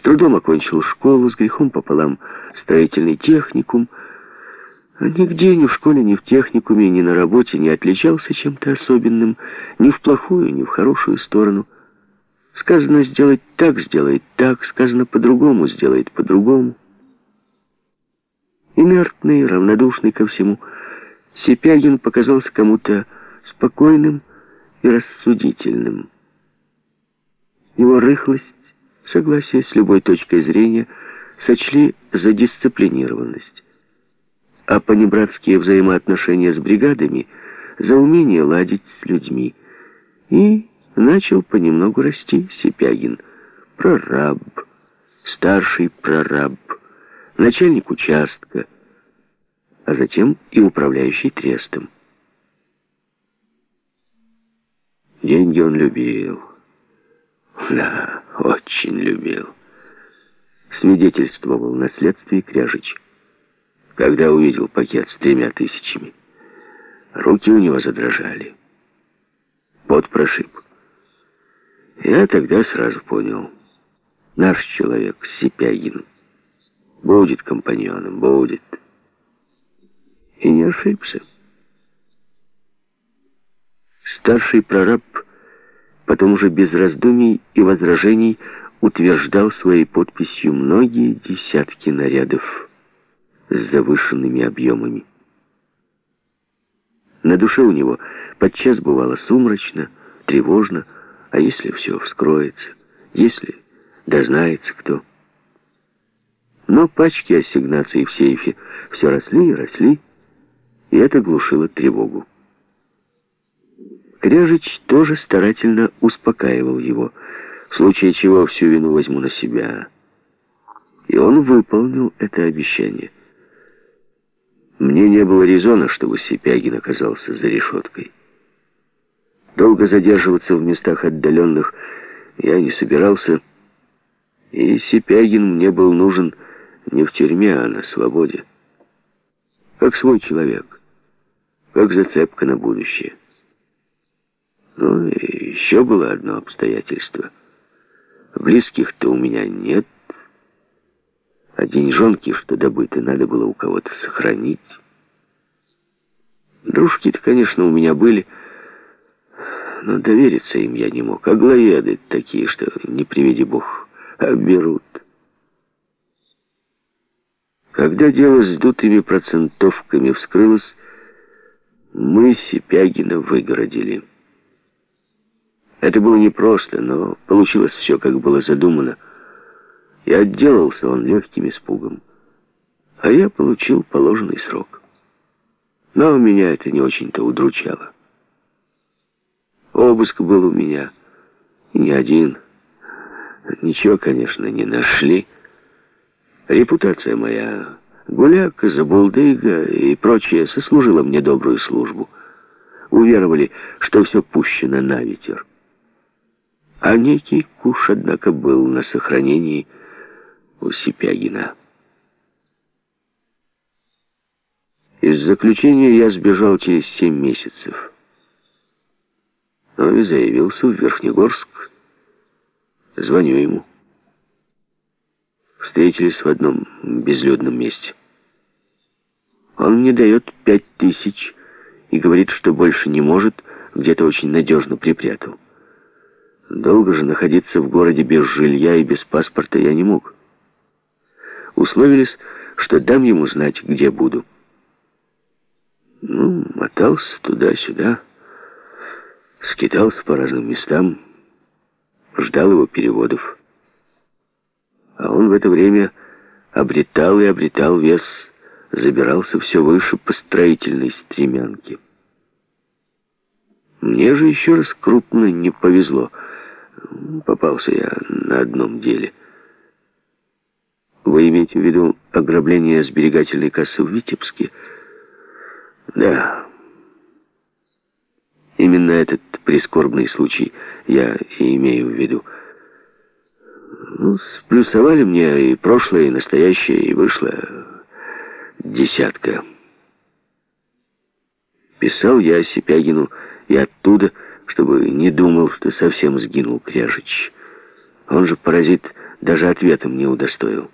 С трудом окончил школу, с грехом пополам строительный техникум. А нигде, ни в школе, ни в техникуме, ни на работе не отличался чем-то особенным, ни в плохую, ни в хорошую сторону. Сказано сделать так, сделает так, сказано по-другому, сделает по-другому. Инертный, равнодушный ко всему, Сипягин показался кому-то спокойным и рассудительным. Его рыхлость, согласие с любой точкой зрения, сочли за дисциплинированность, а понебратские взаимоотношения с бригадами за умение ладить с людьми. И начал понемногу расти Сипягин. Прораб, старший прораб, начальник участка, а затем и управляющий трестом. Деньги он любил. Да, очень любил. Свидетельствовал на следствии Кряжич. Когда увидел пакет с тремя тысячами, руки у него задрожали. Пот прошиб. Я тогда сразу понял. Наш человек, Сипягин, будет компаньоном, будет. И не ошибся. Старший прораб потом уже без раздумий и возражений утверждал своей подписью многие десятки нарядов с завышенными объемами. На душе у него подчас бывало сумрачно, тревожно, а если все вскроется, если дознается кто. Но пачки ассигнаций в сейфе все росли и росли, и это глушило тревогу. Кряжич тоже старательно успокаивал его, в случае чего всю вину возьму на себя. И он выполнил это обещание. Мне не было резона, чтобы Сипягин оказался за решеткой. Долго задерживаться в местах отдаленных я не собирался, и Сипягин мне был нужен не в тюрьме, а на свободе. Как свой человек, как зацепка на будущее. Ну и еще было одно обстоятельство. Близких-то у меня нет, а деньжонки, что добыты, надо было у кого-то сохранить. Дружки-то, конечно, у меня были, но довериться им я не мог. Аглоеды такие, что, не приведи бог, оберут. Когда дело с дутыми процентовками вскрылось, мы Сипягина выгородили. Это было непросто, но получилось все, как было задумано. И отделался он легким испугом. А я получил положенный срок. Но меня это не очень-то удручало. Обыск был у меня. И не один. Ничего, конечно, не нашли. Репутация моя, гуляка, забулдыга и прочее, сослужила мне добрую службу. Уверовали, что все пущено на ветер. А некий куш, однако, был на сохранении у Сипягина. Из заключения я сбежал через семь месяцев но и заявился в Верхнегорск. Звоню ему. Встретились в одном безлюдном месте. Он мне дает пять тысяч и говорит, что больше не может, где-то очень надежно припрятал. Долго же находиться в городе без жилья и без паспорта я не мог. Условились, что дам ему знать, где буду. Ну, мотался туда-сюда скитался по разным местам, ждал его переводов. А он в это время обретал и обретал вес, забирался все выше по строительной стремянке. Мне же еще раз крупно не повезло. Попался я на одном деле. Вы имеете в виду ограбление сберегательной кассы в Витебске? Да. Именно этот прискорбный случай я и имею в виду. Ну, сплюсовали мне и прошлое, и настоящее, и вышло десятка. Писал я Сипягину и оттуда, чтобы не думал, что совсем сгинул Кряжич. Он же, паразит, даже ответом не удостоил.